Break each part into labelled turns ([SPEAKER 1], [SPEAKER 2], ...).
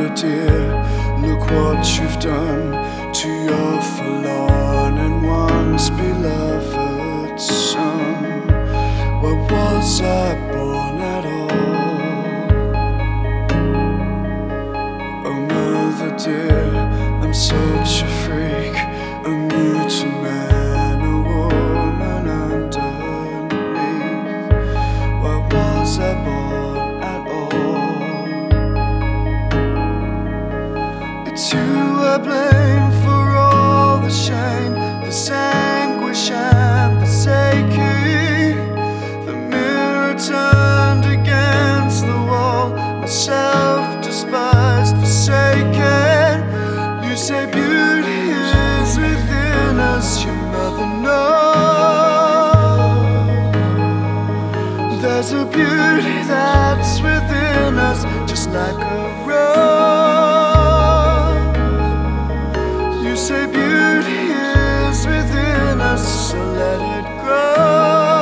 [SPEAKER 1] Mother dear, look what you've done to your forlorn and once beloved It's you blame for all the shame, the anguish and the aching. The mirror turned against the wall, myself despised, forsaken. You say beauty is within us, your mother knows. There's a beauty that's within us, just like a beauty is within us, so let it grow.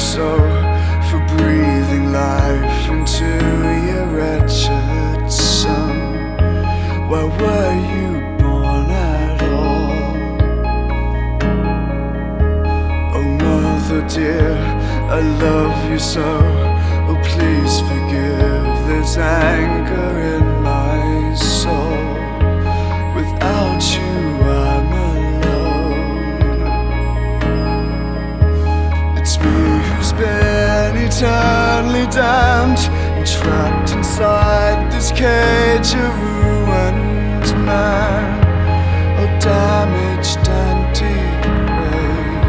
[SPEAKER 1] So for breathing life into your wretched son. Why were you born at all? Oh, mother dear, I love you so. Oh, please forgive. this anger in and trapped inside this cage, a ruined man, oh damaged and depraved.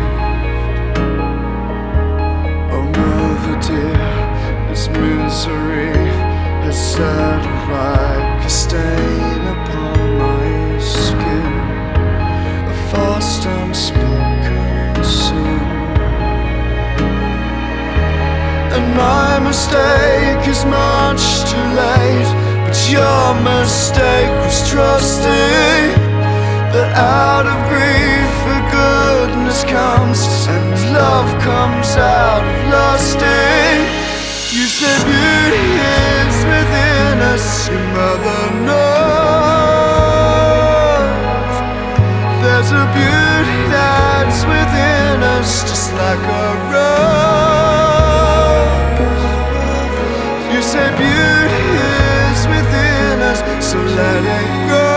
[SPEAKER 1] Oh, mother dear, this misery has settled like a stain upon my skin, a fast unspoken sin. And my mistake is much too late. But your mistake was trusting that out of grief forgiveness comes and love comes out of lusting. You said You said beauty is within us, so let it go.